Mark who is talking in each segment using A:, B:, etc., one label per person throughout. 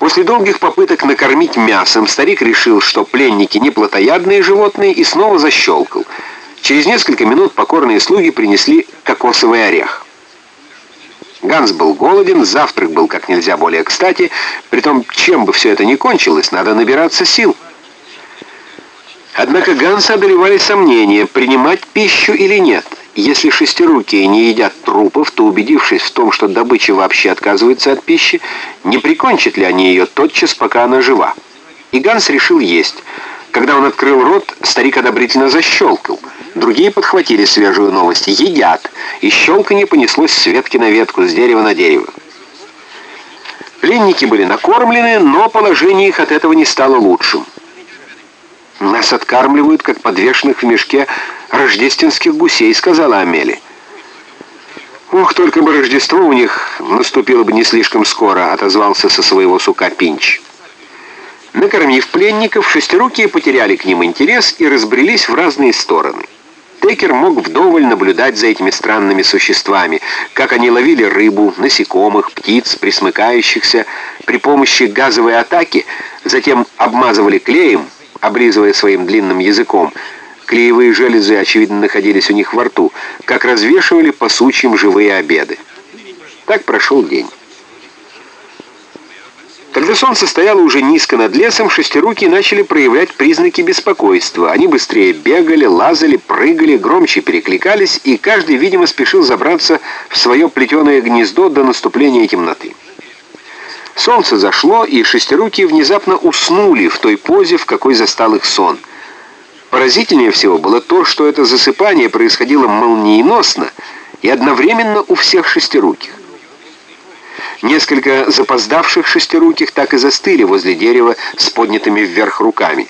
A: После долгих попыток накормить мясом, старик решил, что пленники не плотоядные животные, и снова защелкал. Через несколько минут покорные слуги принесли кокосовый орех. Ганс был голоден, завтрак был как нельзя более кстати, притом, чем бы все это ни кончилось, надо набираться сил. Однако Ганса одолевали сомнения, принимать пищу или нет. Если шестирукие не едят трупов, то убедившись в том, что добыча вообще отказывается от пищи, не прикончат ли они ее тотчас, пока она жива. И Ганс решил есть. Когда он открыл рот, старик одобрительно защелкал. Другие подхватили свежую новость. Едят. И щелканье понеслось с ветки на ветку, с дерева на дерево. Пленники были накормлены, но положение их от этого не стало лучшим. «Нас откармливают, как подвешенных в мешке рождественских гусей», — сказала Амели. «Ох, только бы Рождество у них наступило бы не слишком скоро», — отозвался со своего сука Пинч. Накормив пленников, шестирукие потеряли к ним интерес и разбрелись в разные стороны. Текер мог вдоволь наблюдать за этими странными существами, как они ловили рыбу, насекомых, птиц, присмыкающихся, при помощи газовой атаки, затем обмазывали клеем, облизывая своим длинным языком. Клеевые железы, очевидно, находились у них во рту, как развешивали по сучьям живые обеды. Так прошел день. Когда солнце стояло уже низко над лесом, шестируки начали проявлять признаки беспокойства. Они быстрее бегали, лазали, прыгали, громче перекликались, и каждый, видимо, спешил забраться в свое плетеное гнездо до наступления темноты. Солнце зашло, и шестируки внезапно уснули в той позе, в какой застал их сон. Поразительнее всего было то, что это засыпание происходило молниеносно и одновременно у всех шестируких. Несколько запоздавших шестируких так и застыли возле дерева с поднятыми вверх руками.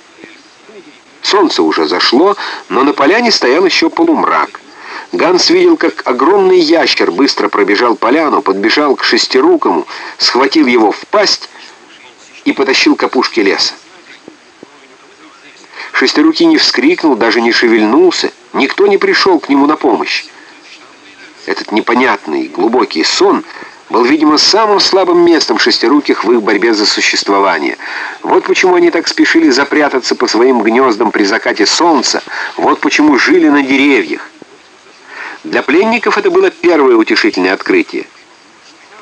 A: Солнце уже зашло, но на поляне стоял еще полумрак. Ганс видел, как огромный ящер быстро пробежал поляну, подбежал к шестирукому, схватил его в пасть и потащил к опушке леса. Шестирукий не вскрикнул, даже не шевельнулся, никто не пришел к нему на помощь. Этот непонятный, глубокий сон был, видимо, самым слабым местом шестируких в их борьбе за существование. Вот почему они так спешили запрятаться по своим гнездам при закате солнца, вот почему жили на деревьях. Для пленников это было первое утешительное открытие.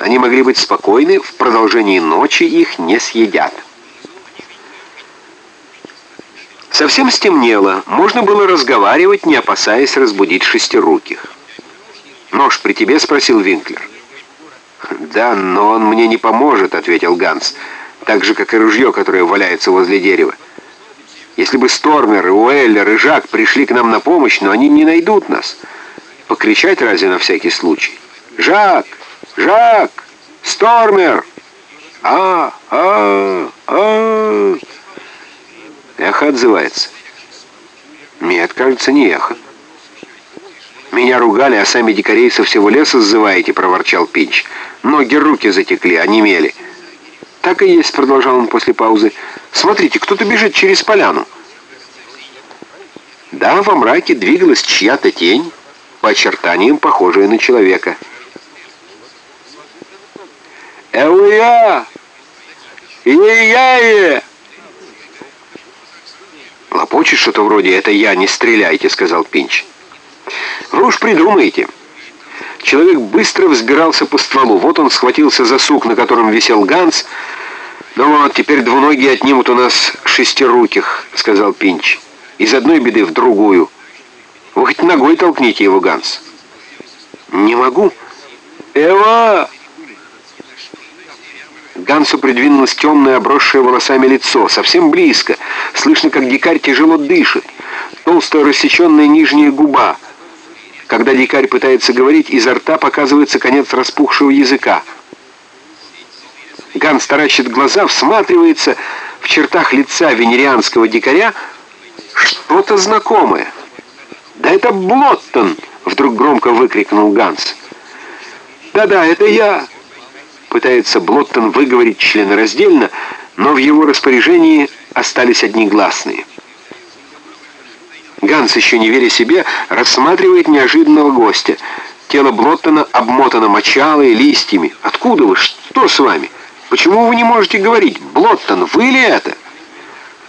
A: Они могли быть спокойны, в продолжении ночи их не съедят. Совсем стемнело, можно было разговаривать, не опасаясь разбудить шестируких. «Нож при тебе?» — спросил Винклер. «Да, но он мне не поможет», — ответил Ганс, «так же, как и ружье, которое валяется возле дерева. Если бы Стормер, и Уэллер, и Жак пришли к нам на помощь, но они не найдут нас» покричать разве на всякий случай? «Жак! Жак! Стормер! А, а, а!» Эхо отзывается. Нет, кажется, не эхо. «Меня ругали, а сами дикарей со всего леса сзываете», — проворчал Пинч. «Ноги, руки затекли, онемели». «Так и есть», — продолжал он после паузы. «Смотрите, кто-то бежит через поляну». Да, во мраке двигалась чья-то тень, по очертаниям похожая на человека. «Эуя! Ия-яе!» «Лопочет что-то вроде «это я, не стреляйте», — сказал Пинч. «Вы уж придумаете». Человек быстро взбирался по стволу. Вот он схватился за сук, на котором висел Ганс. «Ну вот, теперь двуногие отнимут у нас шестируких», — сказал Пинч. «Из одной беды в другую». Вы хоть ногой толкните его, Ганс. Не могу. Эва! Гансу придвинулось темное, обросшее волосами лицо, совсем близко. Слышно, как дикарь тяжело дышит. Толстая рассеченная нижняя губа. Когда дикарь пытается говорить, изо рта показывается конец распухшего языка. Ганс таращит глаза, всматривается в чертах лица венерианского дикаря что-то знакомое. «Да это Блоттон!» — вдруг громко выкрикнул Ганс. «Да-да, это я!» Пытается Блоттон выговорить членораздельно, но в его распоряжении остались одни гласные. Ганс, еще не веря себе, рассматривает неожиданного гостя. Тело Блоттона обмотано мочалой и листьями. «Откуда вы? Что с вами?» Почему вы не можете говорить, Блоттон, вы ли это?»